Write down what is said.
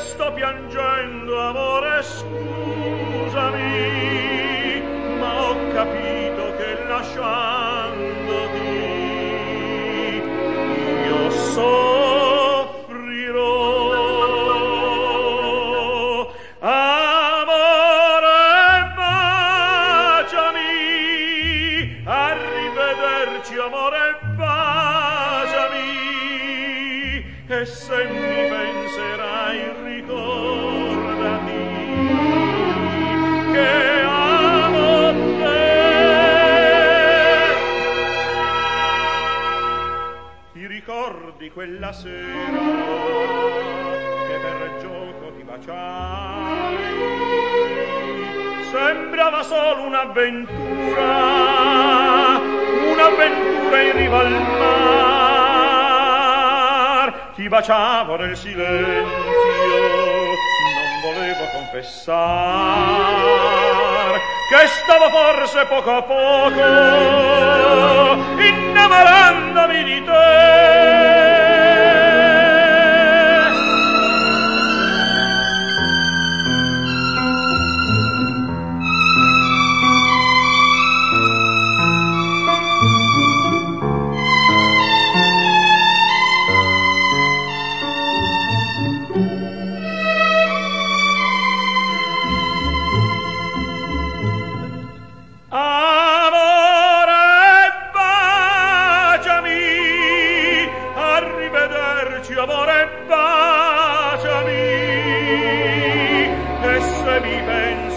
sto piangendo amore scusami ma ho capito che lasciandoti io soffrirò. Amore baciami arrivederci amore baciami e se mi penserai ricordati che amo te. Ti ricordi quella sera che per gioco ti baciai? Sembrava solo un'avventura un'avventura in riva al mar ti baciavo nel silenzio non volevo confessar che stavo forse poco a poco innamorandomi di te baciami, se mi pensa